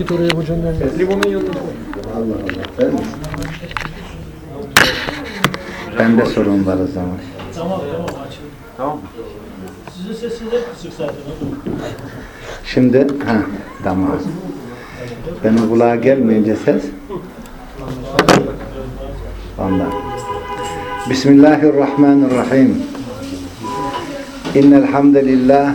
Git oraya hocanın önüne. Limonun yanına. Allah Allah. Ben, Bende sorun var o zaman. Tamam tamam açın. Tamam. Sizin sesiniz hep kısık zaten. Şimdi ha tamam. Benim kulağa gelmeyince ses. Ondan. Bismillahirrahmanirrahim. İnnel hamdalillah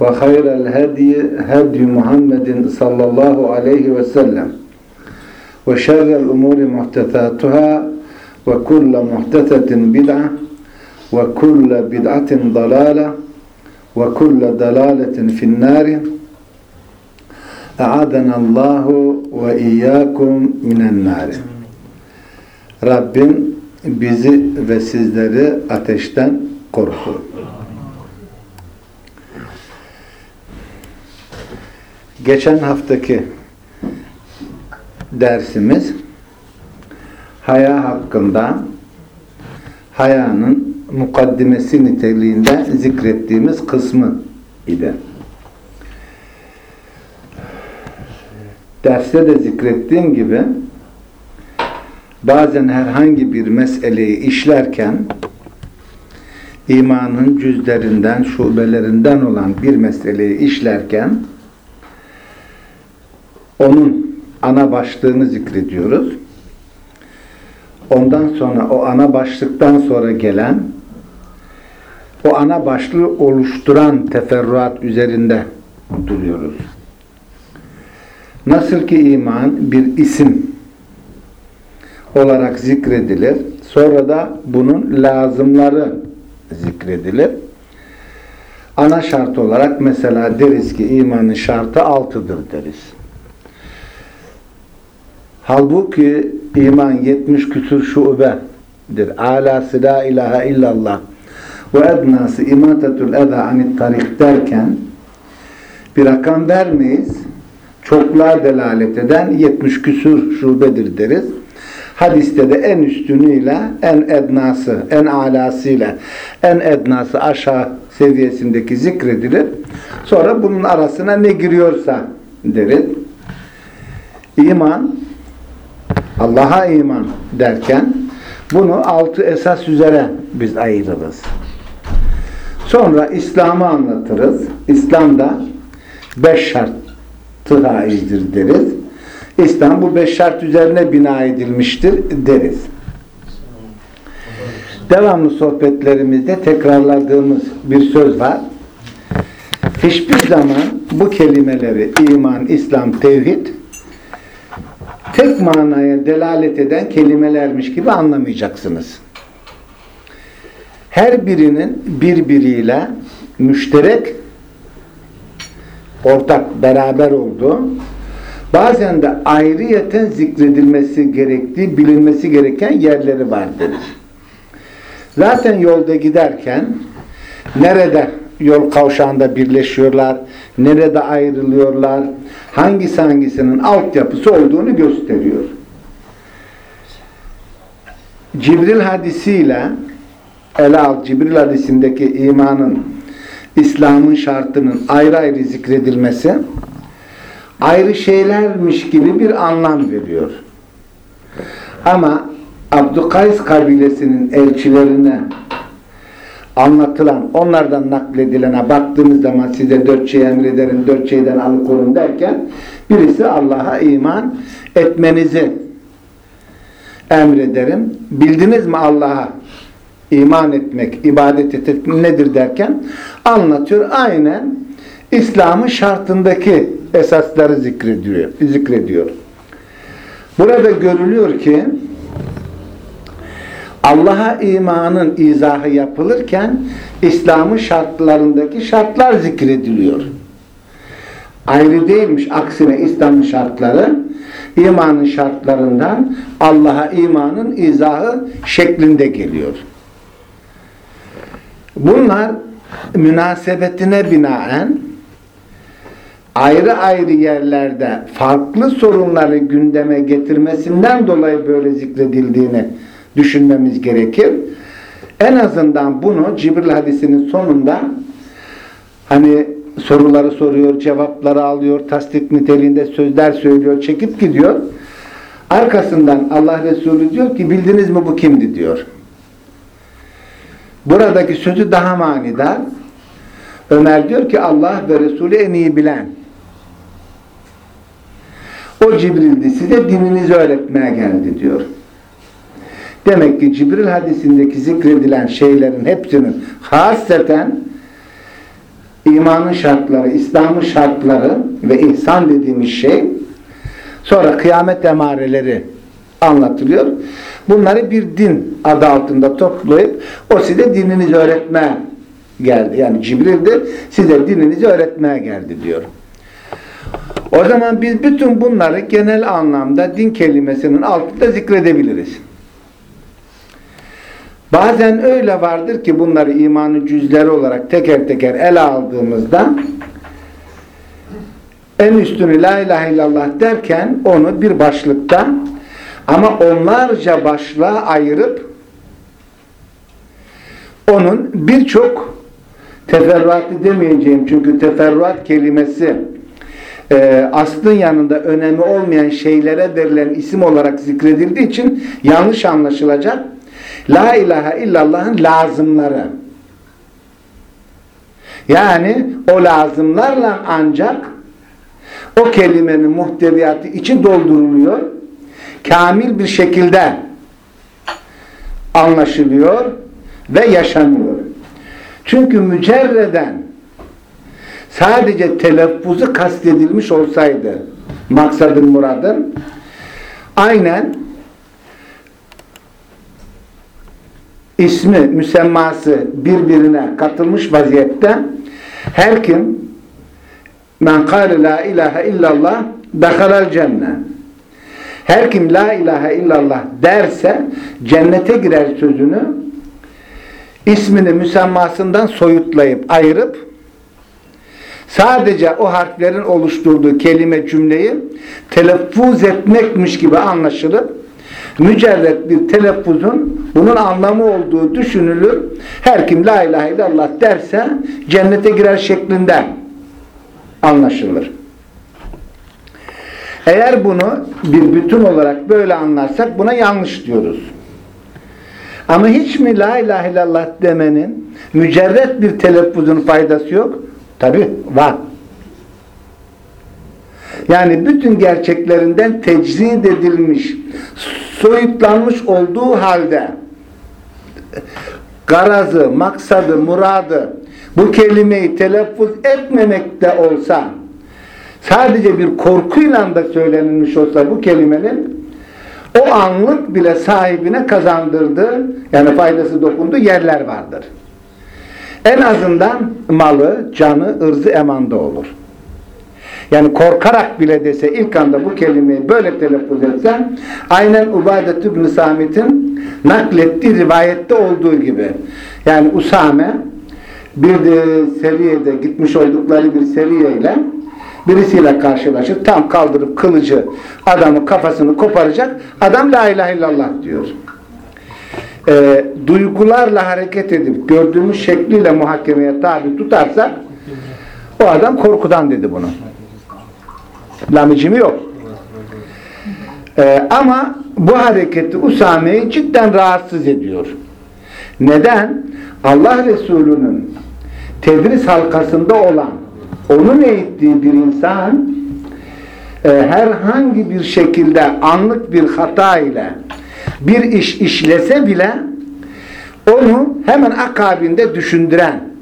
وخير الهدي هدي محمد صلى الله عليه وسلم وشر الأمور محدثاتها وكل محدثة بدعة وكل بدعة ضلالة وكل ضلالة في النار أعاذنا الله وإياكم من النار Rabbim bizi ve sizleri ateşten korusun. Geçen haftaki dersimiz haya hakkında hayanın mukaddimesi niteliğinde zikrettiğimiz kısmı idi. Derste de zikrettiğim gibi bazen herhangi bir meseleyi işlerken imanın cüzlerinden, şubelerinden olan bir meseleyi işlerken onun ana başlığını zikrediyoruz. Ondan sonra o ana başlıktan sonra gelen o ana başlığı oluşturan teferruat üzerinde duruyoruz. Nasıl ki iman bir isim olarak zikredilir. Sonra da bunun lazımları zikredilir. Ana şart olarak mesela deriz ki imanın şartı altıdır deriz. Halbuki iman 70 küsur şubedir. Alası la ilahe illallah ve ednası imatetul eza anit tarik derken bir rakam vermeyiz. Çokluğa delalet eden 70 küsur şubedir deriz. Hadiste de en üstünüyle, en ednası, en alasıyla, en ednası aşağı seviyesindeki zikredilir. Sonra bunun arasına ne giriyorsa deriz. İman, Allah'a iman derken bunu altı esas üzere biz ayırırız. Sonra İslam'ı anlatırız. İslam'da beş şartı haizdir deriz. İslam bu beş şart üzerine bina edilmiştir deriz. Devamlı sohbetlerimizde tekrarladığımız bir söz var. Hiçbir zaman bu kelimeleri iman, İslam, tevhid tek manaya delalet eden kelimelermiş gibi anlamayacaksınız. Her birinin birbiriyle müşterek ortak beraber olduğu bazen de ayrıyeten zikredilmesi gerektiği, bilinmesi gereken yerleri vardır. Zaten yolda giderken nerede yol kavşağında birleşiyorlar, nerede ayrılıyorlar, hangisi hangisinin altyapısı olduğunu gösteriyor. Cibril hadisiyle ele al Cibril hadisindeki imanın İslam'ın şartının ayrı ayrı zikredilmesi ayrı şeylermiş gibi bir anlam veriyor. Ama Abdükays kabilesinin elçilerine anlatılan, onlardan nakledilene baktığımız zaman size dört şey emrederim, dört şeyden alıkorun derken birisi Allah'a iman etmenizi emrederim. Bildiniz mi Allah'a iman etmek, ibadet etmek nedir derken anlatıyor. Aynen İslam'ın şartındaki esasları zikrediyor. zikrediyor. Burada görülüyor ki Allah'a imanın izahı yapılırken İslam'ın şartlarındaki şartlar zikrediliyor. Ayrı değilmiş. Aksine İslam'ın şartları imanın şartlarından Allah'a imanın izahı şeklinde geliyor. Bunlar münasebetine binaen ayrı ayrı yerlerde farklı sorunları gündeme getirmesinden dolayı böyle zikredildiğini düşünmemiz gerekir. En azından bunu Cibril hadisinin sonunda hani soruları soruyor, cevapları alıyor, tasdik niteliğinde sözler söylüyor, çekip gidiyor. Arkasından Allah Resulü diyor ki bildiniz mi bu kimdi diyor. Buradaki sözü daha manidar. Ömer diyor ki Allah ve Resulü en iyi bilen. O Cibril'di size dininizi öğretmeye geldi diyor. Demek ki Cibril hadisindeki zikredilen şeylerin hepsinin hasreten imanın şartları, İslam'ın şartları ve ihsan dediğimiz şey sonra kıyamet emareleri anlatılıyor. Bunları bir din adı altında toplayıp o size dininizi öğretmeye geldi. Yani Cibril de size dininizi öğretmeye geldi diyor. O zaman biz bütün bunları genel anlamda din kelimesinin altında zikredebiliriz. Bazen öyle vardır ki bunları imanın cüzleri olarak teker teker ele aldığımızda en üstünü la ilahe illallah derken onu bir başlıkta ama onlarca başlığa ayırıp onun birçok teferruatı demeyeceğim çünkü teferruat kelimesi e, aslın yanında önemi olmayan şeylere verilen isim olarak zikredildiği için yanlış anlaşılacak. La ilahe illallah'ın lazımları. Yani o lazımlarla ancak o kelimenin muhteviyatı içi dolduruluyor. Kamil bir şekilde anlaşılıyor ve yaşanıyor. Çünkü mücerreden sadece telaffuzu kastedilmiş olsaydı maksadın muradın aynen ismi, müsemması birbirine katılmış vaziyette. Her kim men kâle la ilahe illallah dehalel cennet her kim la ilahe illallah derse cennete girer sözünü ismini müsemmasından soyutlayıp ayırıp sadece o harflerin oluşturduğu kelime cümleyi telaffuz etmekmiş gibi anlaşılıp mücerret bir telaffuzun bunun anlamı olduğu düşünülür. Her kim la ilahe illallah derse cennete girer şeklinde anlaşılır. Eğer bunu bir bütün olarak böyle anlarsak buna yanlış diyoruz. Ama hiç mi la ilahe illallah demenin mücerret bir telaffuzun faydası yok? Tabi var. Yani bütün gerçeklerinden tecrid edilmiş, soyutlanmış olduğu halde garazı, maksadı, muradı bu kelimeyi telaffuz etmemekte olsa sadece bir korkuyla da söylenilmiş olsa bu kelimenin o anlık bile sahibine kazandırdığı yani faydası dokunduğu yerler vardır. En azından malı, canı, ırzı emanda olur. Yani korkarak bile dese ilk anda bu kelimeyi böyle telaffuz etse aynen Ubadet ibn Samit'in naklettiği rivayette olduğu gibi. Yani Usame bir de seviyede gitmiş oldukları bir seviyeyle birisiyle karşılaşır. Tam kaldırıp kılıcı adamın kafasını koparacak. Adam la ilahe illallah diyor. e, duygularla hareket edip gördüğümüz şekliyle muhakemeye tabi tutarsak o adam korkudan dedi bunu. Lamicimi yok. E, ama bu hareketi Usame'yi cidden rahatsız ediyor. Neden? Allah Resulü'nün tedris halkasında olan onun eğittiği bir insan e, herhangi bir şekilde anlık bir hata ile bir iş işlese bile onu hemen akabinde düşündüren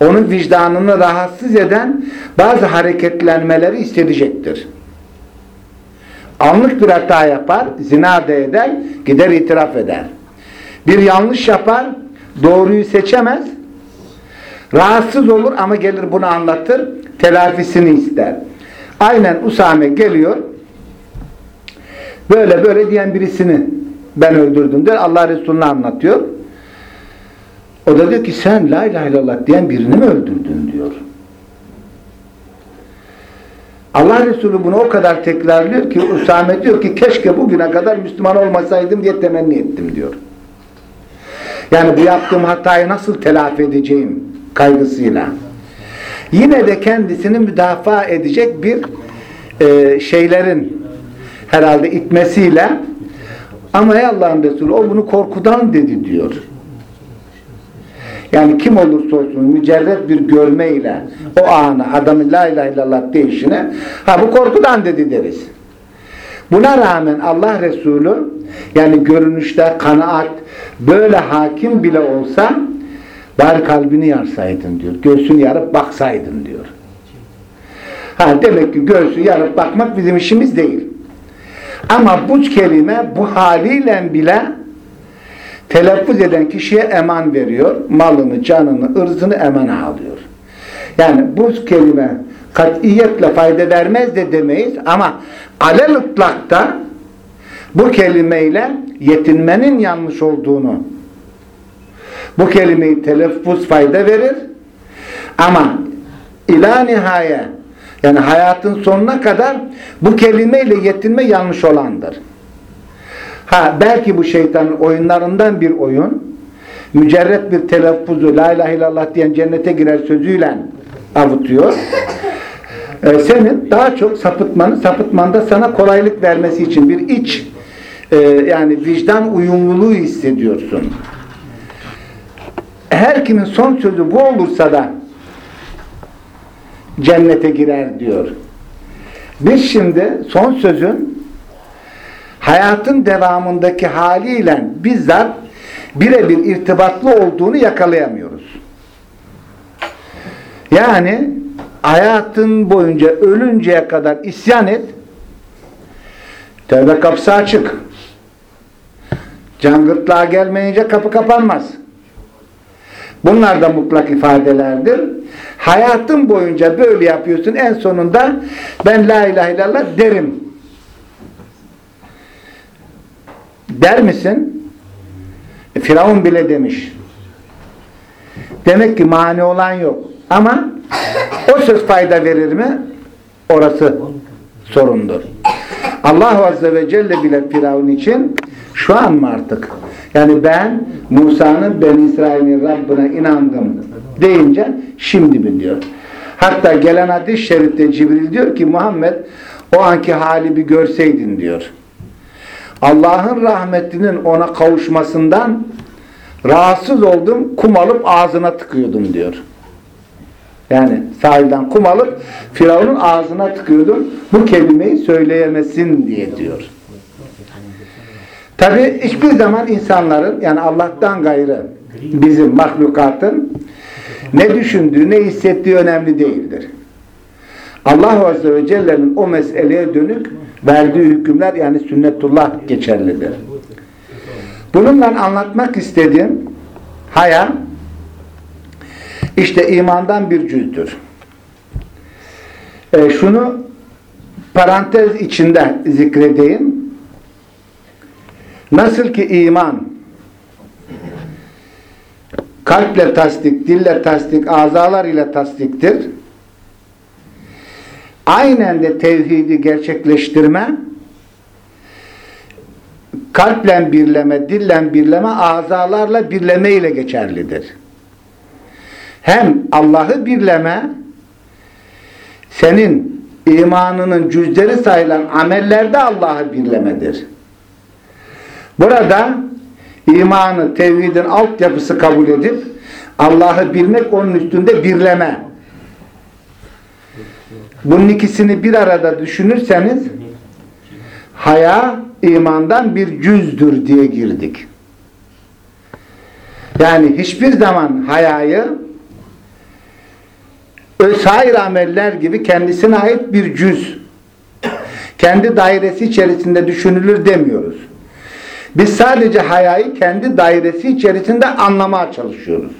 onun vicdanını rahatsız eden bazı hareketlenmeleri hissedecektir. Anlık bir hata yapar, zina da eder, gider itiraf eder. Bir yanlış yapar, doğruyu seçemez, rahatsız olur ama gelir bunu anlatır, telafisini ister. Aynen Usame geliyor, böyle böyle diyen birisini ben öldürdüm der, Allah Resulü'nü anlatıyor. O da diyor ki sen la ilahe illallah diyen birini mi öldürdün diyor. Allah Resulü bunu o kadar tekrarlıyor ki Usame diyor ki keşke bugüne kadar Müslüman olmasaydım diye temenni ettim diyor. Yani bu yaptığım hatayı nasıl telafi edeceğim kaygısıyla. Yine de kendisini müdafaa edecek bir e, şeylerin herhalde itmesiyle ama ey Allah'ın Resulü o bunu korkudan dedi diyor. Yani kim olursa olsun mücerret bir görmeyle o anı adamın la ilahe illallah deyişine ha bu korkudan dedi deriz. Buna rağmen Allah Resulü yani görünüşte kanaat böyle hakim bile olsa bari kalbini yarsaydın diyor. Göğsünü yarıp baksaydın diyor. Ha demek ki göğsü yarıp bakmak bizim işimiz değil. Ama bu kelime bu haliyle bile telaffuz eden kişiye eman veriyor. Malını, canını, ırzını emana alıyor. Yani bu kelime katiyetle fayda vermez de demeyiz ama alel ıtlakta bu kelimeyle yetinmenin yanlış olduğunu bu kelimeyi telaffuz fayda verir ama ila nihaye yani hayatın sonuna kadar bu kelimeyle yetinme yanlış olandır. Ha belki bu şeytanın oyunlarından bir oyun mücerret bir telaffuzu la ilahe illallah diyen cennete girer sözüyle avutuyor. Ee, senin daha çok sapıtmanı sapıtmanda sana kolaylık vermesi için bir iç e, yani vicdan uyumluluğu hissediyorsun. Her kimin son sözü bu olursa da cennete girer diyor. Biz şimdi son sözün hayatın devamındaki haliyle bizzat birebir irtibatlı olduğunu yakalayamıyoruz. Yani hayatın boyunca ölünceye kadar isyan et tövbe kapısı açık. Cangırtlığa gelmeyince kapı kapanmaz. Bunlar da mutlak ifadelerdir. Hayatın boyunca böyle yapıyorsun. En sonunda ben la ilahe illallah derim. Der misin? E, Firavun bile demiş. Demek ki mani olan yok. Ama o söz fayda verir mi? Orası sorundur. Allah Azze ve Celle bile Firavun için şu an mı artık? Yani ben Musa'nın Ben İsrail'in Rabbine inandım deyince şimdi mi diyor. Hatta gelen hadis-i şerifte Cibril diyor ki Muhammed o anki hali bir görseydin diyor. Allah'ın rahmetinin ona kavuşmasından rahatsız oldum, kum alıp ağzına tıkıyordum diyor. Yani sahilden kum alıp Firavun'un ağzına tıkıyordum. Bu kelimeyi söyleyemesin diye diyor. Tabi hiçbir zaman insanların yani Allah'tan gayrı bizim mahlukatın ne düşündüğü, ne hissettiği önemli değildir. Allah Azze ve Celle'nin o meseleye dönük verdiği hükümler yani sünnetullah geçerlidir. Bununla anlatmak istediğim haya işte imandan bir cüzdür. E, şunu parantez içinde zikredeyim. Nasıl ki iman kalple tasdik, dille tasdik, azalar ile tasdiktir. Aynen de tevhidi gerçekleştirme kalple birleme, dille birleme, azalarla birleme ile geçerlidir. Hem Allah'ı birleme, senin imanının cüzleri sayılan amellerde Allah'ı birlemedir. Burada imanı, tevhidin altyapısı kabul edip Allah'ı bilmek onun üstünde birleme. Bunun ikisini bir arada düşünürseniz haya imandan bir cüzdür diye girdik. Yani hiçbir zaman hayayı ö- sair ameller gibi kendisine ait bir cüz kendi dairesi içerisinde düşünülür demiyoruz. Biz sadece hayayı kendi dairesi içerisinde anlamaya çalışıyoruz.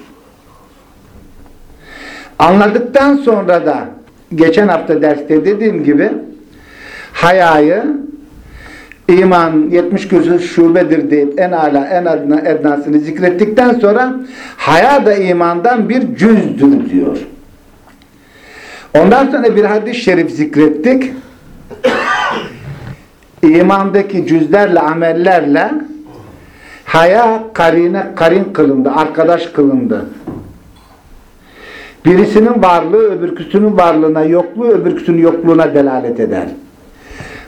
Anladıktan sonra da geçen hafta derste dediğim gibi hayayı iman 70 küsur şubedir deyip en ala en adına ednasını zikrettikten sonra haya da imandan bir cüzdür diyor. Ondan sonra bir hadis-i şerif zikrettik. İmandaki cüzlerle amellerle haya karine karin kılındı, arkadaş kılındı. Birisinin varlığı öbürküsünün varlığına, yokluğu öbürküsünün yokluğuna delalet eder.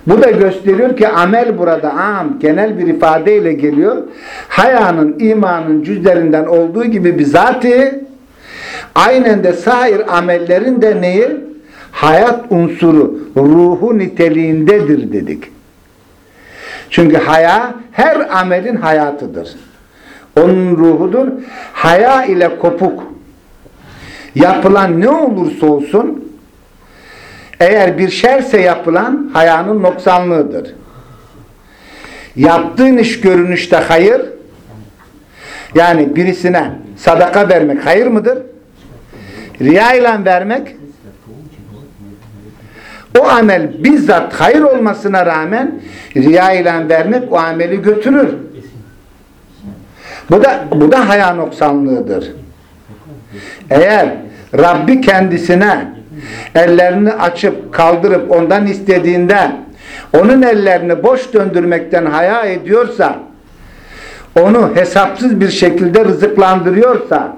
Bu da gösteriyor ki amel burada am, genel bir ifadeyle geliyor. Hayanın, imanın cüzlerinden olduğu gibi bizatihi aynen de sair amellerin de neyi? Hayat unsuru, ruhu niteliğindedir dedik. Çünkü haya her amelin hayatıdır. Onun ruhudur. Haya ile kopuk yapılan ne olursa olsun eğer bir şerse yapılan hayanın noksanlığıdır. Yaptığın iş görünüşte hayır yani birisine sadaka vermek hayır mıdır? Riya ile vermek o amel bizzat hayır olmasına rağmen riya ile vermek o ameli götürür. Bu da, bu da haya noksanlığıdır. Eğer Rabbi kendisine ellerini açıp kaldırıp ondan istediğinde onun ellerini boş döndürmekten haya ediyorsa onu hesapsız bir şekilde rızıklandırıyorsa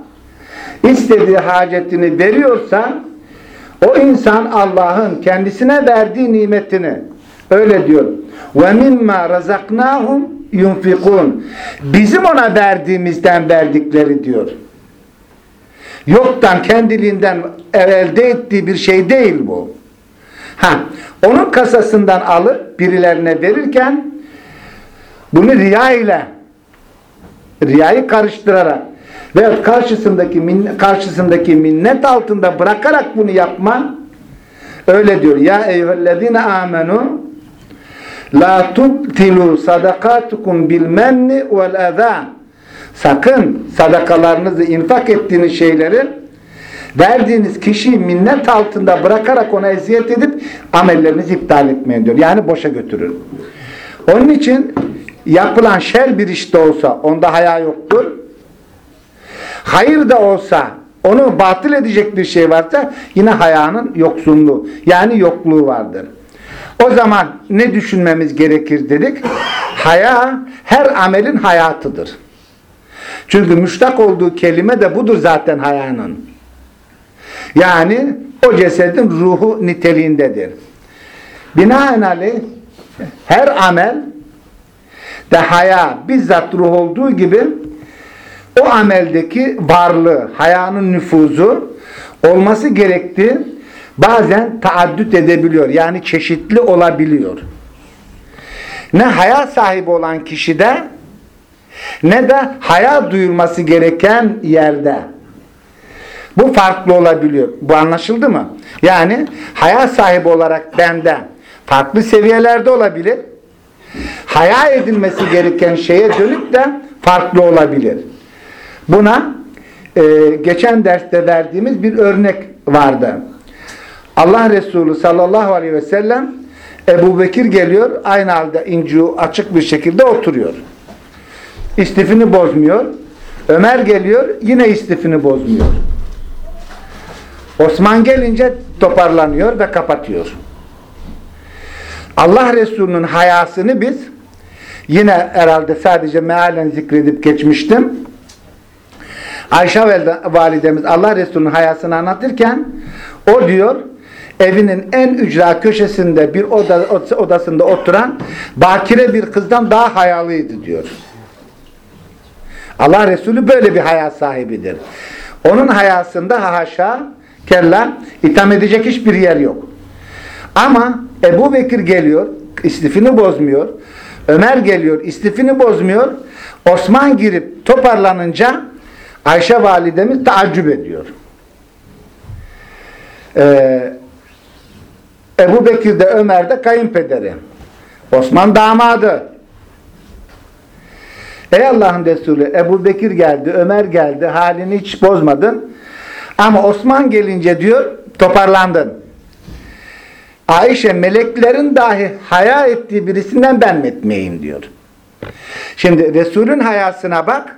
istediği hacetini veriyorsa o insan Allah'ın kendisine verdiği nimetini öyle diyor. Ve mimma razaknahum yunfikun. Bizim ona verdiğimizden verdikleri diyor. Yoktan kendiliğinden elde ettiği bir şey değil bu. Ha, onun kasasından alıp birilerine verirken bunu riya ile riyayı karıştırarak ve karşısındaki minnet, karşısındaki minnet altında bırakarak bunu yapma öyle diyor ya eyyühellezine amenu la tubtilu sadakatukum bil menni vel eza sakın sadakalarınızı infak ettiğiniz şeyleri verdiğiniz kişiyi minnet altında bırakarak ona eziyet edip amellerinizi iptal etmeyin diyor. Yani boşa götürür. Onun için yapılan şer bir işte olsa onda haya yoktur. Hayır da olsa onu batıl edecek bir şey varsa yine hayanın yoksunluğu yani yokluğu vardır. O zaman ne düşünmemiz gerekir dedik? Haya her amelin hayatıdır. Çünkü müştak olduğu kelime de budur zaten hayanın. Yani o cesedin ruhu niteliğindedir. Binaenaleyh her amel de haya bizzat ruh olduğu gibi o ameldeki varlığı, hayanın nüfuzu olması gerektiği bazen taaddüt edebiliyor. Yani çeşitli olabiliyor. Ne haya sahibi olan kişide ne de haya duyulması gereken yerde. Bu farklı olabiliyor. Bu anlaşıldı mı? Yani haya sahibi olarak bende farklı seviyelerde olabilir. Haya edilmesi gereken şeye dönük de farklı olabilir. Buna e, geçen derste verdiğimiz bir örnek vardı. Allah Resulü sallallahu aleyhi ve sellem Ebu Bekir geliyor. Aynı halde incu açık bir şekilde oturuyor. İstifini bozmuyor. Ömer geliyor. Yine istifini bozmuyor. Osman gelince toparlanıyor ve kapatıyor. Allah Resulü'nün hayasını biz yine herhalde sadece mealen zikredip geçmiştim. Ayşe validemiz Allah Resulü'nün hayasını anlatırken o diyor evinin en ücra köşesinde bir oda, odasında oturan bakire bir kızdan daha hayalıydı diyor. Allah Resulü böyle bir haya sahibidir. Onun hayasında haşa kella itham edecek hiçbir yer yok. Ama Ebu Bekir geliyor, istifini bozmuyor. Ömer geliyor, istifini bozmuyor. Osman girip toparlanınca Ayşe validemiz taaccüp ediyor. Ee, Ebu Bekir de Ömer de kayınpederi. Osman damadı. Ey Allah'ın Resulü Ebu Bekir geldi, Ömer geldi, halini hiç bozmadın. Ama Osman gelince diyor toparlandın. Ayşe meleklerin dahi haya ettiği birisinden ben etmeyeyim diyor. Şimdi Resul'ün hayasına bak.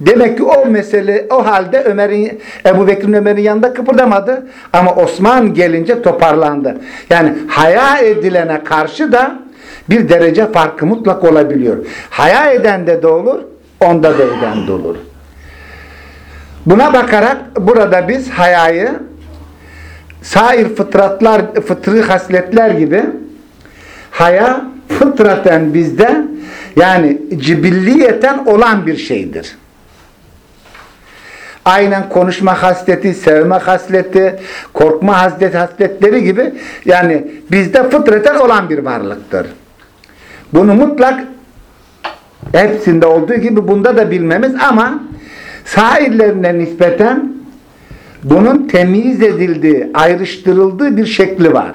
Demek ki o mesele o halde Ömer'in Ebu Bekir'in Ömer'in yanında kıpırdamadı ama Osman gelince toparlandı. Yani haya edilene karşı da bir derece farkı mutlak olabiliyor. Haya eden de de olur, onda da eden de olur. Buna bakarak burada biz hayayı sair fıtratlar, fıtrı hasletler gibi haya fıtraten bizde yani cibilliyeten olan bir şeydir. Aynen konuşma hasleti, sevme hasleti, korkma hasleti, hasletleri gibi yani bizde fıtraten olan bir varlıktır. Bunu mutlak hepsinde olduğu gibi bunda da bilmemiz ama sairlerine nispeten bunun temiz edildiği, ayrıştırıldığı bir şekli var.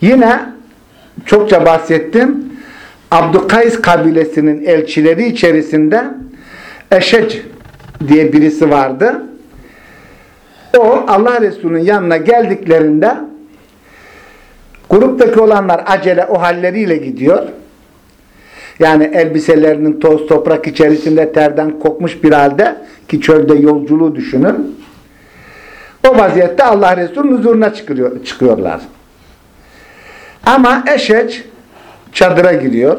Yine çokça bahsettim. Abdükays kabilesinin elçileri içerisinde Eşec diye birisi vardı. O Allah Resulü'nün yanına geldiklerinde gruptaki olanlar acele o halleriyle gidiyor. Yani elbiselerinin toz toprak içerisinde terden kokmuş bir halde ki çölde yolculuğu düşünün. O vaziyette Allah Resulü'nün huzuruna çıkıyor, çıkıyorlar. Ama eşeç çadıra giriyor.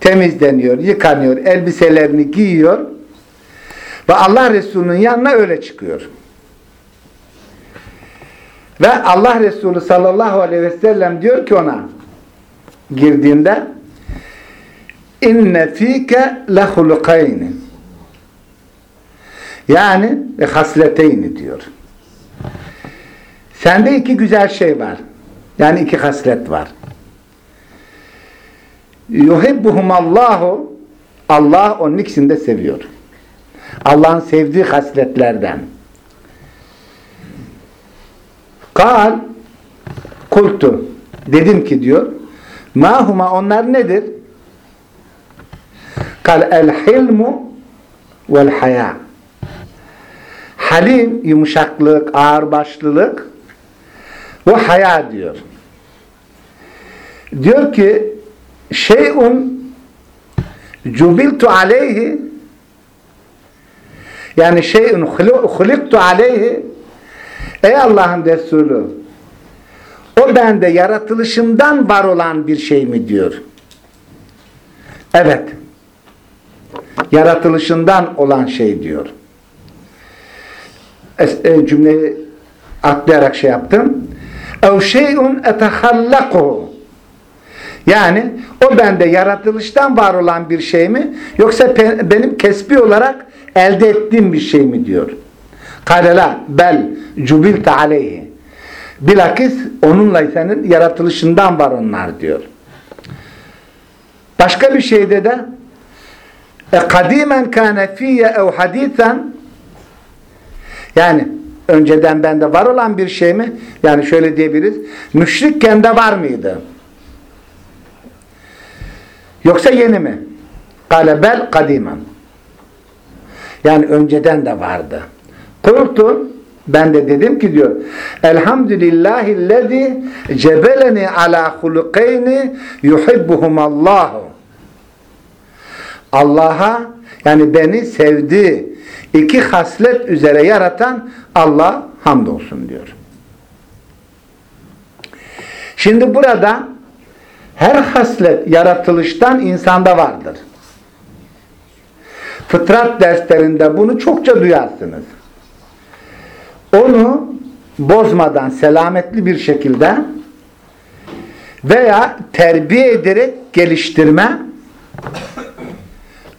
Temizleniyor, yıkanıyor, elbiselerini giyiyor. Ve Allah Resulü'nün yanına öyle çıkıyor. Ve Allah Resulü sallallahu aleyhi ve sellem diyor ki ona girdiğinde inne fike lehulukayni yani hasleteyni diyor. Sende iki güzel şey var. Yani iki haslet var. Yuhibbuhumallahu Allah onun ikisini de seviyor. Allah'ın sevdiği hasletlerden. Kal kultu dedim ki diyor mahuma onlar nedir? Kal el hilmu vel haya halim yumuşaklık, ağırbaşlılık ve haya diyor. Diyor ki şeyun cubiltu aleyhi yani şeyun huliktu aleyhi ey Allah'ın Resulü o bende yaratılışımdan var olan bir şey mi diyor. Evet. Yaratılışından olan şey diyor. E, cümleyi atlayarak şey yaptım. اَوْ شَيْءٌ اَتَخَلَّقُهُ Yani o bende yaratılıştan var olan bir şey mi? Yoksa benim kesbi olarak elde ettiğim bir şey mi diyor. Kalela bel cubilte aleyhi. Bilakis onunla senin yaratılışından var onlar diyor. Başka bir şeyde de e kadimen kâne fiyye ev hadîsen yani önceden bende var olan bir şey mi? Yani şöyle diyebiliriz. Müşrikken de var mıydı? Yoksa yeni mi? Kale bel kadimen. Yani önceden de vardı. Kultu ben de dedim ki diyor Elhamdülillahillezî cebeleni ala hulukeyni yuhibbuhumallahu Allah'a yani beni sevdi iki haslet üzere yaratan Allah hamdolsun diyor. Şimdi burada Her haslet yaratılıştan insanda vardır. Fıtrat derslerinde bunu çokça duyarsınız. Onu bozmadan selametli bir şekilde veya terbiye ederek geliştirme,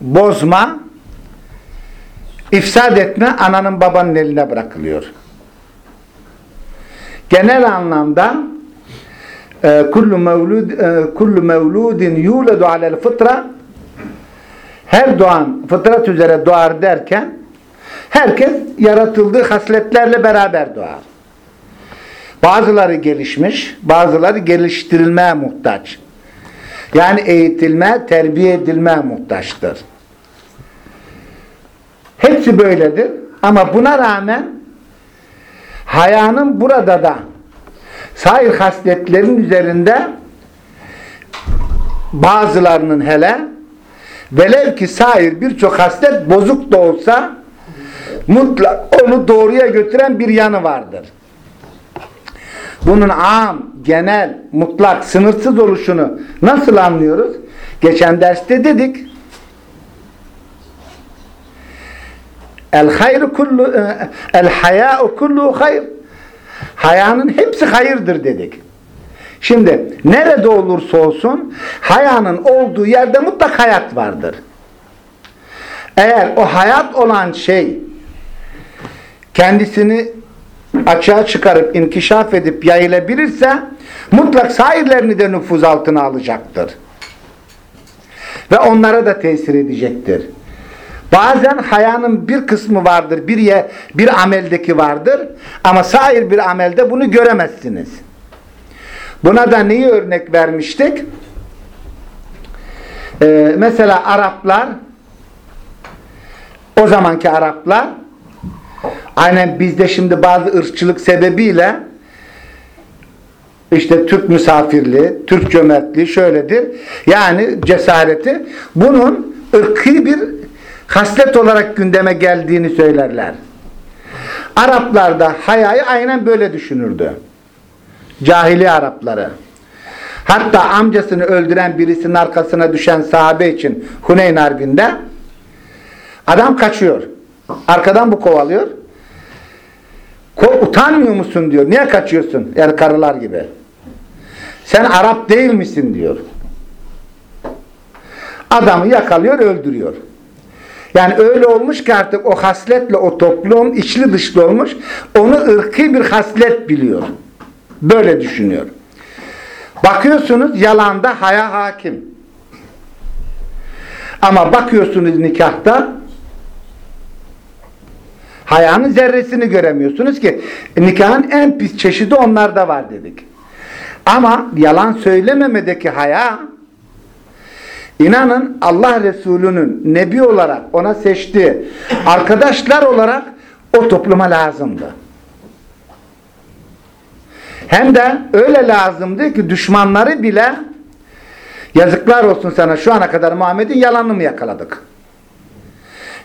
bozma, ifsad etme ananın babanın eline bırakılıyor. Genel anlamda e, kullu mevlud e, kullu mevludin yuledu alel fıtra her doğan fıtrat üzere doğar derken herkes yaratıldığı hasletlerle beraber doğar. Bazıları gelişmiş, bazıları geliştirilmeye muhtaç. Yani eğitilme, terbiye edilmeye muhtaçtır. Hepsi böyledir. Ama buna rağmen hayanın burada da sair hasletlerin üzerinde bazılarının hele velev ki sair birçok haslet bozuk da olsa mutlak onu doğruya götüren bir yanı vardır. Bunun am, genel, mutlak, sınırsız oluşunu nasıl anlıyoruz? Geçen derste dedik. El hayru kullu el haya'u kullu hayr. Hayanın hepsi hayırdır dedik. Şimdi nerede olursa olsun hayanın olduğu yerde mutlak hayat vardır. Eğer o hayat olan şey kendisini açığa çıkarıp inkişaf edip yayılabilirse mutlak sairlerini de nüfuz altına alacaktır. Ve onlara da tesir edecektir. Bazen hayanın bir kısmı vardır, bir ye, bir ameldeki vardır ama sair bir amelde bunu göremezsiniz. Buna da neyi örnek vermiştik? Ee, mesela Araplar o zamanki Araplar aynen bizde şimdi bazı ırkçılık sebebiyle işte Türk misafirliği, Türk cömertliği şöyledir. Yani cesareti bunun ırkı bir haslet olarak gündeme geldiğini söylerler. Araplar da hayayı aynen böyle düşünürdü. Cahili Arapları. Hatta amcasını öldüren birisinin arkasına düşen sahabe için Huneyn Harbi'nde adam kaçıyor. Arkadan bu kovalıyor. Utanmıyor musun diyor. Niye kaçıyorsun? Yani karılar gibi. Sen Arap değil misin diyor. Adamı yakalıyor, öldürüyor. Yani öyle olmuş ki artık o hasletle o toplum içli dışlı olmuş. Onu ırkı bir haslet biliyor. Böyle düşünüyor. Bakıyorsunuz yalanda haya hakim. Ama bakıyorsunuz nikahta hayanın zerresini göremiyorsunuz ki nikahın en pis çeşidi onlarda var dedik. Ama yalan söylememedeki haya inanın Allah Resulü'nün nebi olarak ona seçtiği arkadaşlar olarak o topluma lazımdı. Hem de öyle lazımdı ki düşmanları bile yazıklar olsun sana şu ana kadar Muhammed'in yalanını mı yakaladık?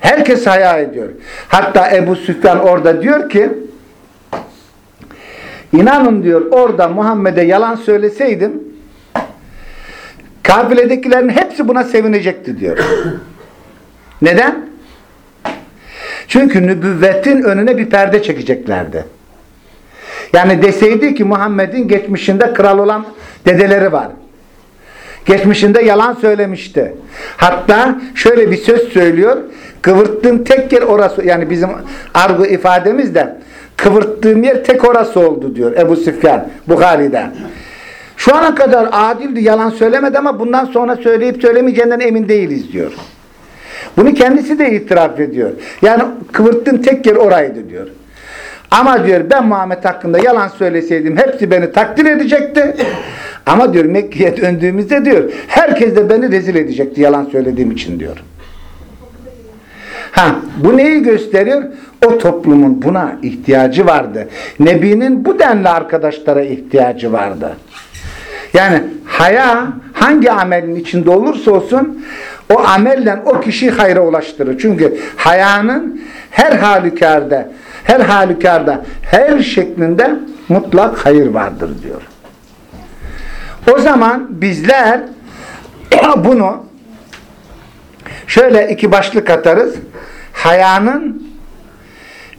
Herkes haya ediyor. Hatta Ebu Süfyan orada diyor ki inanın diyor orada Muhammed'e yalan söyleseydim kabiledekilerin hepsi buna sevinecekti diyor. Neden? Çünkü nübüvvetin önüne bir perde çekeceklerdi. Yani deseydi ki Muhammed'in geçmişinde kral olan dedeleri var. Geçmişinde yalan söylemişti. Hatta şöyle bir söz söylüyor. Kıvırttığım tek yer orası. Yani bizim argo ifademiz de kıvırttığım yer tek orası oldu diyor Ebu Süfyan Bukhari'de. Şu ana kadar adildi yalan söylemedi ama bundan sonra söyleyip söylemeyeceğinden emin değiliz diyor. Bunu kendisi de itiraf ediyor. Yani kıvırttığım tek yer oraydı diyor. Ama diyor ben Muhammed hakkında yalan söyleseydim hepsi beni takdir edecekti. Ama diyor Mekke'ye döndüğümüzde diyor herkes de beni rezil edecekti yalan söylediğim için diyor. Ha, bu neyi gösteriyor? O toplumun buna ihtiyacı vardı. Nebinin bu denli arkadaşlara ihtiyacı vardı. Yani haya hangi amelin içinde olursa olsun o amellen o kişiyi hayra ulaştırır. Çünkü hayanın her halükarda her halükarda her şeklinde mutlak hayır vardır diyor. O zaman bizler bunu şöyle iki başlık atarız. Hayanın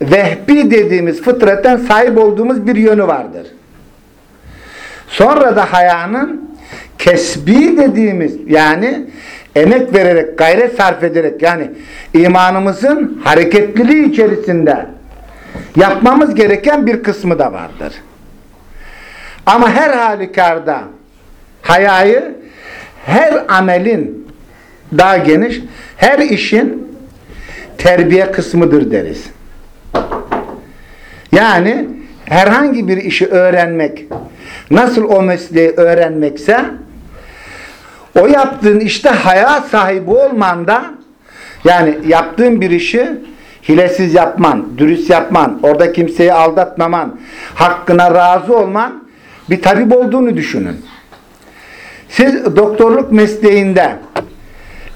vehbi dediğimiz fıtraten sahip olduğumuz bir yönü vardır. Sonra da hayanın kesbi dediğimiz yani emek vererek, gayret sarf ederek yani imanımızın hareketliliği içerisinde yapmamız gereken bir kısmı da vardır. Ama her halükarda hayayı her amelin daha geniş, her işin terbiye kısmıdır deriz. Yani herhangi bir işi öğrenmek, nasıl o mesleği öğrenmekse o yaptığın işte haya sahibi olman da yani yaptığın bir işi hilesiz yapman, dürüst yapman, orada kimseyi aldatmaman, hakkına razı olman bir tabip olduğunu düşünün. Siz doktorluk mesleğinde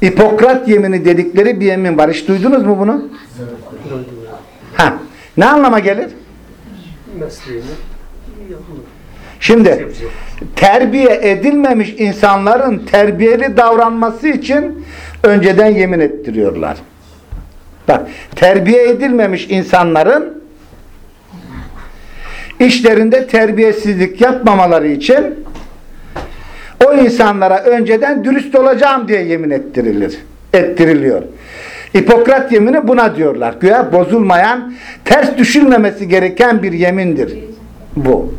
Hipokrat yemini dedikleri bir yemin var. Hiç duydunuz mu bunu? Ha. Ne anlama gelir? Mesleğini. Şimdi terbiye edilmemiş insanların terbiyeli davranması için önceden yemin ettiriyorlar. Bak terbiye edilmemiş insanların işlerinde terbiyesizlik yapmamaları için o insanlara önceden dürüst olacağım diye yemin ettirilir. Ettiriliyor. Hipokrat yemini buna diyorlar. Güya bozulmayan, ters düşülmemesi gereken bir yemindir bu.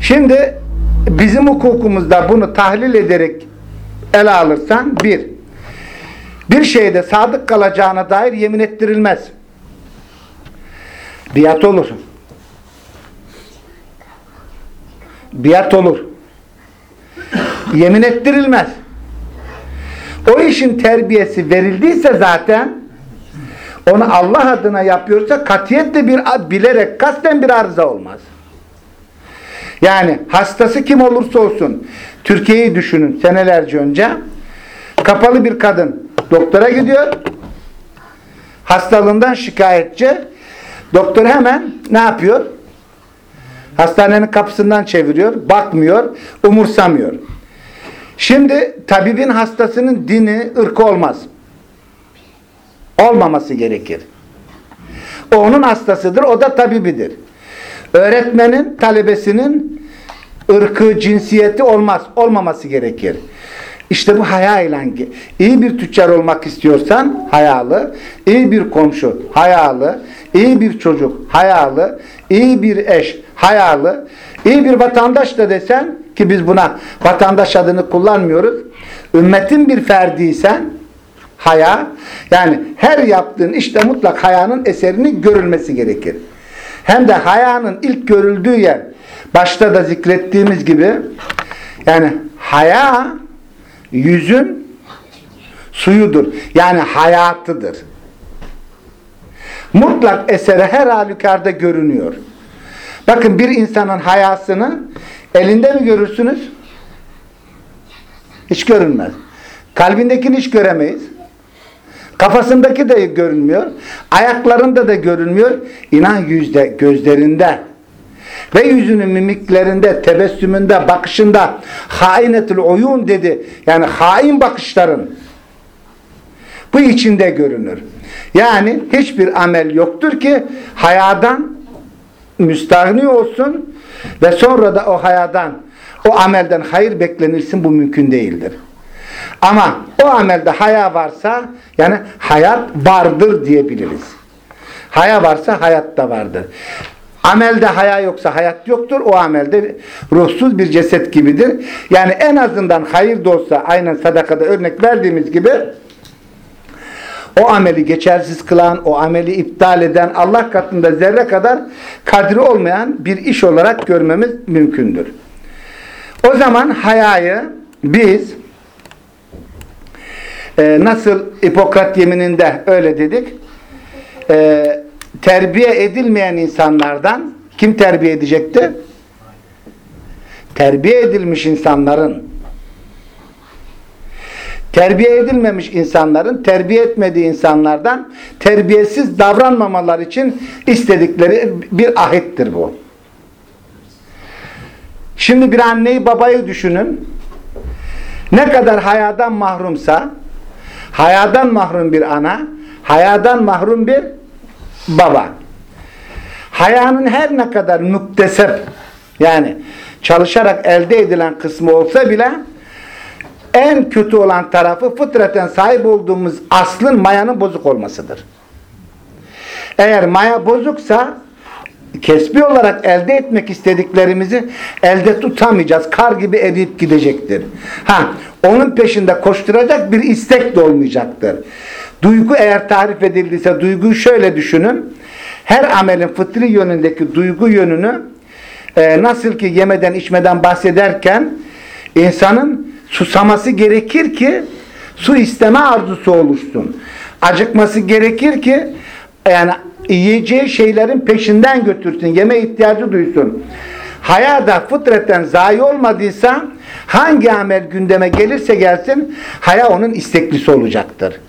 Şimdi bizim hukukumuzda bunu tahlil ederek ele alırsan bir, bir şeyde sadık kalacağına dair yemin ettirilmez. Biat olur. Biat olur. Yemin ettirilmez. O işin terbiyesi verildiyse zaten onu Allah adına yapıyorsa katiyetle bir bilerek kasten bir arıza olmaz. Yani hastası kim olursa olsun Türkiye'yi düşünün senelerce önce kapalı bir kadın doktora gidiyor hastalığından şikayetçi doktor hemen ne yapıyor? Hastanenin kapısından çeviriyor bakmıyor, umursamıyor. Şimdi tabibin hastasının dini, ırkı olmaz. Olmaması gerekir. O onun hastasıdır, o da tabibidir. Öğretmenin, talebesinin ırkı, cinsiyeti olmaz. Olmaması gerekir. İşte bu haya ile iyi bir tüccar olmak istiyorsan hayalı, iyi bir komşu hayalı, iyi bir çocuk hayalı, iyi bir eş hayalı, iyi bir vatandaş da desen ki biz buna vatandaş adını kullanmıyoruz. Ümmetin bir ferdiysen haya yani her yaptığın işte mutlak hayanın eserinin görülmesi gerekir. Hem de hayanın ilk görüldüğü yer başta da zikrettiğimiz gibi yani haya yüzün suyudur. Yani hayatıdır. Mutlak eseri her halükarda görünüyor. Bakın bir insanın hayasını elinde mi görürsünüz? Hiç görünmez. Kalbindekini hiç göremeyiz. Kafasındaki de görünmüyor. Ayaklarında da görünmüyor. İnan yüzde, gözlerinde ve yüzünün mimiklerinde, tebessümünde, bakışında hainetül oyun dedi. Yani hain bakışların bu içinde görünür. Yani hiçbir amel yoktur ki hayadan müstahni olsun ve sonra da o hayadan, o amelden hayır beklenirsin bu mümkün değildir. Ama o amelde haya varsa yani hayat vardır diyebiliriz. Haya varsa hayat da vardır. Amelde haya yoksa hayat yoktur. O amelde ruhsuz bir ceset gibidir. Yani en azından hayır da olsa aynen sadakada örnek verdiğimiz gibi o ameli geçersiz kılan, o ameli iptal eden Allah katında zerre kadar kadri olmayan bir iş olarak görmemiz mümkündür. O zaman hayayı biz e, nasıl Hipokrat yemininde öyle dedik e, terbiye edilmeyen insanlardan kim terbiye edecekti? Terbiye edilmiş insanların terbiye edilmemiş insanların terbiye etmediği insanlardan terbiyesiz davranmamalar için istedikleri bir ahittir bu. Şimdi bir anneyi babayı düşünün. Ne kadar hayadan mahrumsa, hayadan mahrum bir ana, hayadan mahrum bir baba. Hayanın her ne kadar müktesep, yani çalışarak elde edilen kısmı olsa bile, en kötü olan tarafı fıtraten sahip olduğumuz aslın mayanın bozuk olmasıdır. Eğer maya bozuksa kesbi olarak elde etmek istediklerimizi elde tutamayacağız. Kar gibi eriyip gidecektir. Ha, onun peşinde koşturacak bir istek de olmayacaktır. Duygu eğer tarif edildiyse duyguyu şöyle düşünün. Her amelin fıtri yönündeki duygu yönünü e, nasıl ki yemeden içmeden bahsederken insanın susaması gerekir ki su isteme arzusu oluşsun. Acıkması gerekir ki yani yiyeceği şeylerin peşinden götürsün. Yeme ihtiyacı duysun. Haya da fıtraten zayi olmadıysa hangi amel gündeme gelirse gelsin haya onun isteklisi olacaktır.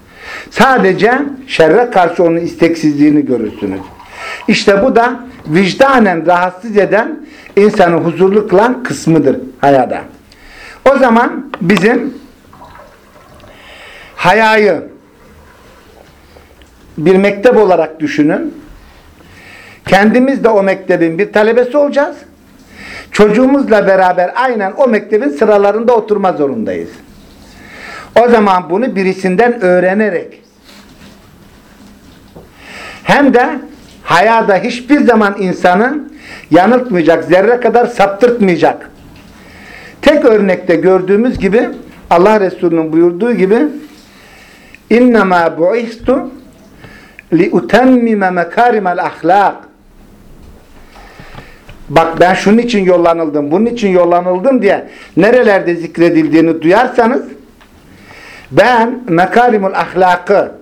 Sadece şerre karşı onun isteksizliğini görürsünüz. İşte bu da vicdanen rahatsız eden insanı huzurlu kılan kısmıdır hayada. O zaman bizim hayayı bir mektep olarak düşünün. Kendimiz de o mektebin bir talebesi olacağız. Çocuğumuzla beraber aynen o mektebin sıralarında oturma zorundayız. O zaman bunu birisinden öğrenerek hem de hayada hiçbir zaman insanı yanıltmayacak, zerre kadar saptırtmayacak. Tek örnekte gördüğümüz gibi Allah Resulü'nün buyurduğu gibi اِنَّمَا بُعِثْتُ لِاُتَمِّمَ مَكَارِمَ الْاَخْلَاقِ Bak ben şunun için yollanıldım, bunun için yollanıldım diye nerelerde zikredildiğini duyarsanız ben mekarimul ahlakı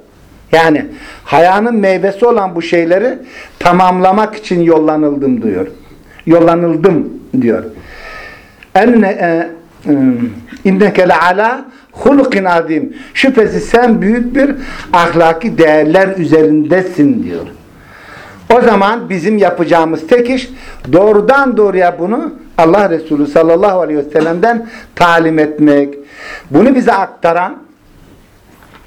yani hayanın meyvesi olan bu şeyleri tamamlamak için yollanıldım diyor. Yollanıldım diyor. Enne e, inneke leala hulukin azim. Şüphesiz sen büyük bir ahlaki değerler üzerindesin diyor. O zaman bizim yapacağımız tek iş doğrudan doğruya bunu Allah Resulü sallallahu aleyhi ve sellem'den talim etmek. Bunu bize aktaran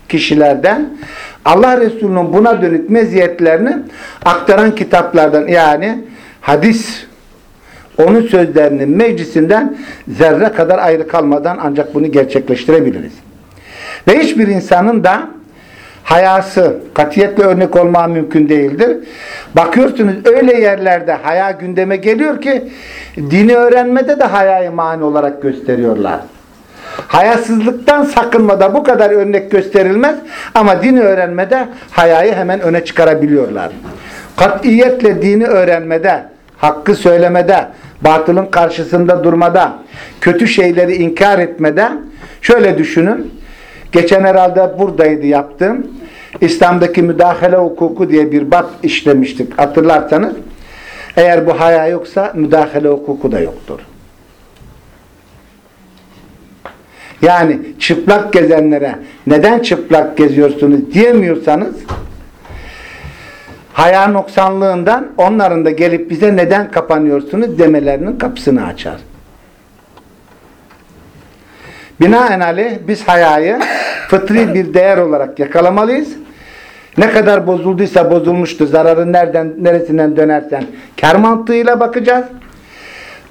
kişilerden Allah Resulü'nün buna dönük meziyetlerini aktaran kitaplardan yani hadis onun sözlerinin meclisinden zerre kadar ayrı kalmadan ancak bunu gerçekleştirebiliriz. Ve hiçbir insanın da hayası katiyetle örnek olma mümkün değildir. Bakıyorsunuz öyle yerlerde haya gündeme geliyor ki dini öğrenmede de hayayı mani olarak gösteriyorlar. Hayasızlıktan sakınmada bu kadar örnek gösterilmez ama dini öğrenmede hayayı hemen öne çıkarabiliyorlar. Katiyetle dini öğrenmede, hakkı söylemede, batılın karşısında durmada, kötü şeyleri inkar etmede şöyle düşünün. Geçen herhalde buradaydı yaptığım. İslam'daki müdahale hukuku diye bir bab işlemiştik. Hatırlarsanız. Eğer bu haya yoksa müdahale hukuku da yoktur. Yani çıplak gezenlere neden çıplak geziyorsunuz diyemiyorsanız haya noksanlığından onların da gelip bize neden kapanıyorsunuz demelerinin kapısını açar. Binaenaleyh biz hayayı fıtri bir değer olarak yakalamalıyız. Ne kadar bozulduysa bozulmuştu. Zararın nereden neresinden dönersen kar mantığıyla bakacağız.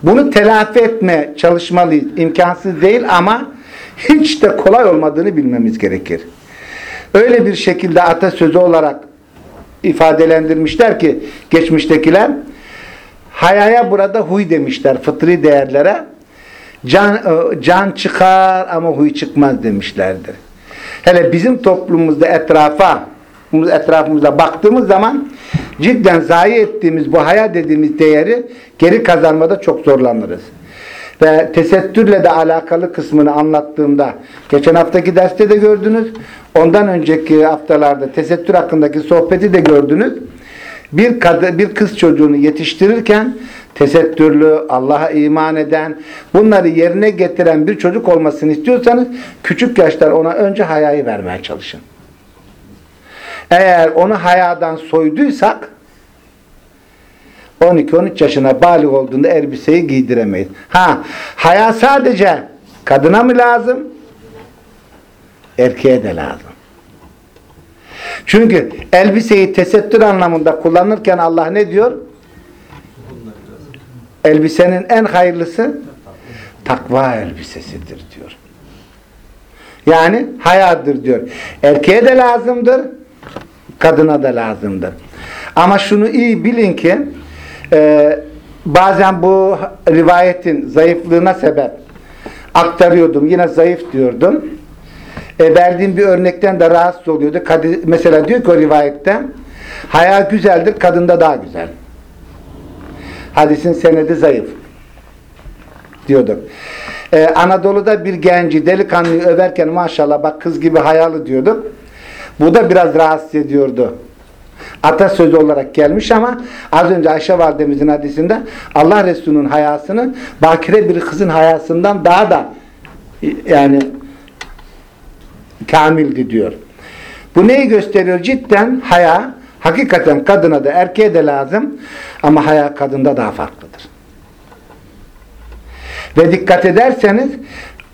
Bunu telafi etme çalışmalıyız. İmkansız değil ama hiç de kolay olmadığını bilmemiz gerekir. Öyle bir şekilde atasözü olarak ifadelendirmişler ki geçmiştekiler hayaya burada huy demişler fıtri değerlere can, can çıkar ama huy çıkmaz demişlerdir. Hele bizim toplumumuzda etrafa etrafımıza baktığımız zaman cidden zayi ettiğimiz bu haya dediğimiz değeri geri kazanmada çok zorlanırız. Ve tesettürle de alakalı kısmını anlattığımda geçen haftaki derste de gördünüz. Ondan önceki haftalarda tesettür hakkındaki sohbeti de gördünüz. Bir, kadı, bir kız çocuğunu yetiştirirken tesettürlü, Allah'a iman eden, bunları yerine getiren bir çocuk olmasını istiyorsanız küçük yaşlar ona önce hayayı vermeye çalışın. Eğer onu hayadan soyduysak 12-13 yaşına balik olduğunda elbiseyi giydiremeyiz. Ha, haya sadece kadına mı lazım? Erkeğe de lazım. Çünkü elbiseyi tesettür anlamında kullanırken Allah ne diyor? Elbisenin en hayırlısı takva elbisesidir diyor. Yani hayadır diyor. Erkeğe de lazımdır, kadına da lazımdır. Ama şunu iyi bilin ki e, bazen bu rivayetin zayıflığına sebep aktarıyordum. Yine zayıf diyordum. E, verdiğim bir örnekten de rahatsız oluyordu. Kadi- mesela diyor ki o rivayette haya güzeldir, kadında daha güzel. Hadisin senedi zayıf diyorduk. Ee, Anadolu'da bir genci delikanlıyı överken maşallah bak kız gibi hayalı diyorduk. Bu da biraz rahatsız ediyordu. Atasözü olarak gelmiş ama az önce Ayşe validemizin hadisinde Allah Resulü'nün hayasını bakire bir kızın hayasından daha da yani kamildi diyor. Bu neyi gösteriyor? Cidden haya hakikaten kadına da erkeğe de lazım ama haya kadında daha farklıdır. Ve dikkat ederseniz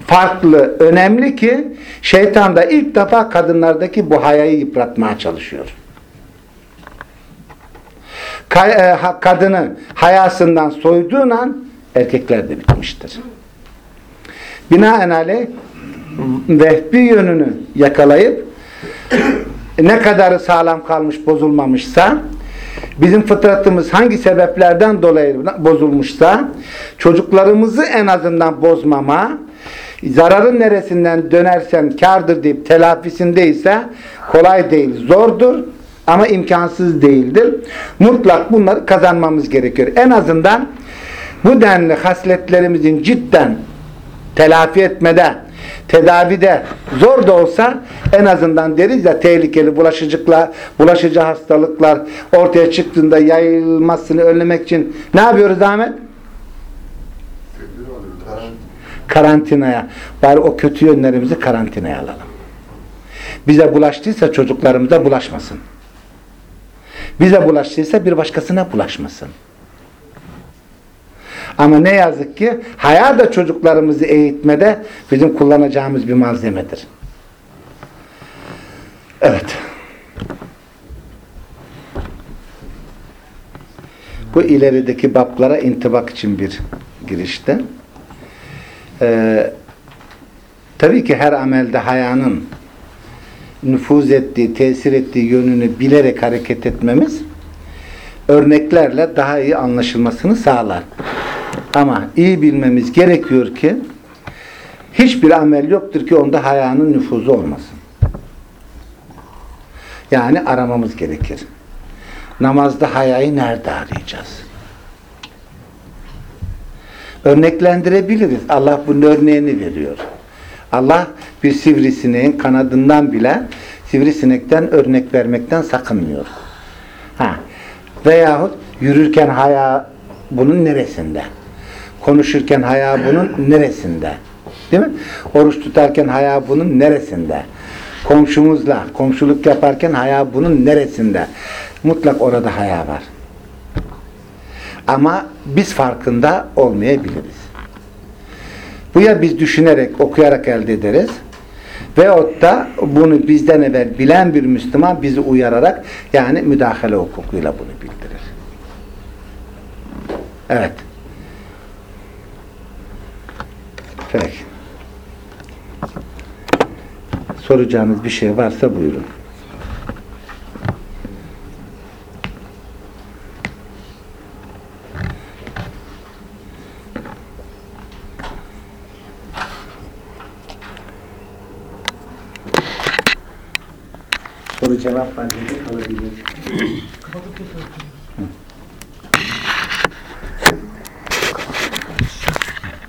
farklı, önemli ki şeytan da ilk defa kadınlardaki bu hayayı yıpratmaya çalışıyor. E, kadını hayasından soyduğun an erkekler de bitmiştir. Binaenaleyh vehbi yönünü yakalayıp ne kadarı sağlam kalmış bozulmamışsa bizim fıtratımız hangi sebeplerden dolayı bozulmuşsa çocuklarımızı en azından bozmama zararın neresinden dönersen kardır deyip telafisindeyse kolay değil zordur ama imkansız değildir. Mutlak bunları kazanmamız gerekiyor. En azından bu denli hasletlerimizin cidden telafi etmede, tedavide zor da olsa en azından deriz ya tehlikeli bulaşıcıklar, bulaşıcı hastalıklar ortaya çıktığında yayılmasını önlemek için ne yapıyoruz Ahmet? Karantinaya. Bari o kötü yönlerimizi karantinaya alalım. Bize bulaştıysa çocuklarımıza bulaşmasın. Bize bulaştıysa bir başkasına bulaşmasın. Ama ne yazık ki haya da çocuklarımızı eğitmede bizim kullanacağımız bir malzemedir. Evet. Bu ilerideki bablara intibak için bir girişte. Ee, tabii ki her amelde hayanın nüfuz ettiği, tesir ettiği yönünü bilerek hareket etmemiz örneklerle daha iyi anlaşılmasını sağlar. Ama iyi bilmemiz gerekiyor ki hiçbir amel yoktur ki onda hayanın nüfuzu olmasın. Yani aramamız gerekir. Namazda hayayı nerede arayacağız? Örneklendirebiliriz. Allah bunun örneğini veriyor. Allah bir sivrisineğin kanadından bile sivrisinekten örnek vermekten sakınmıyor. Ha. Veyahut yürürken haya bunun neresinde? Konuşurken haya bunun neresinde? Değil mi? Oruç tutarken haya bunun neresinde? Komşumuzla komşuluk yaparken haya bunun neresinde? Mutlak orada haya var. Ama biz farkında olmayabiliriz. Bu ya biz düşünerek, okuyarak elde ederiz veyahut da bunu bizden evvel bilen bir Müslüman bizi uyararak yani müdahale hukukuyla bunu bildirir. Evet. Peki. Soracağınız bir şey varsa buyurun.